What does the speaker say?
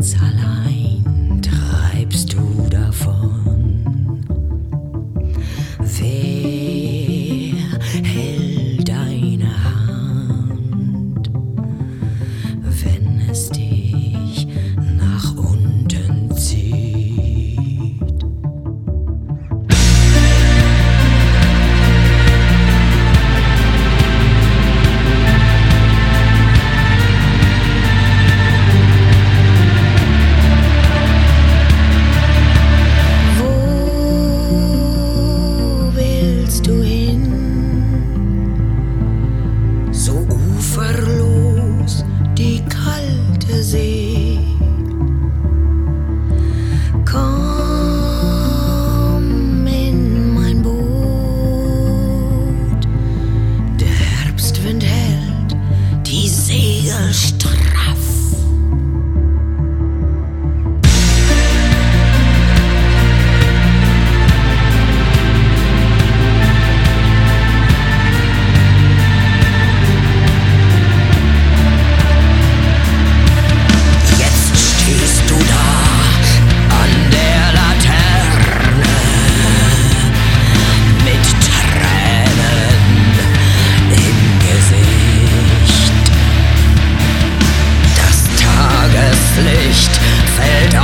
Salai. Licht fällt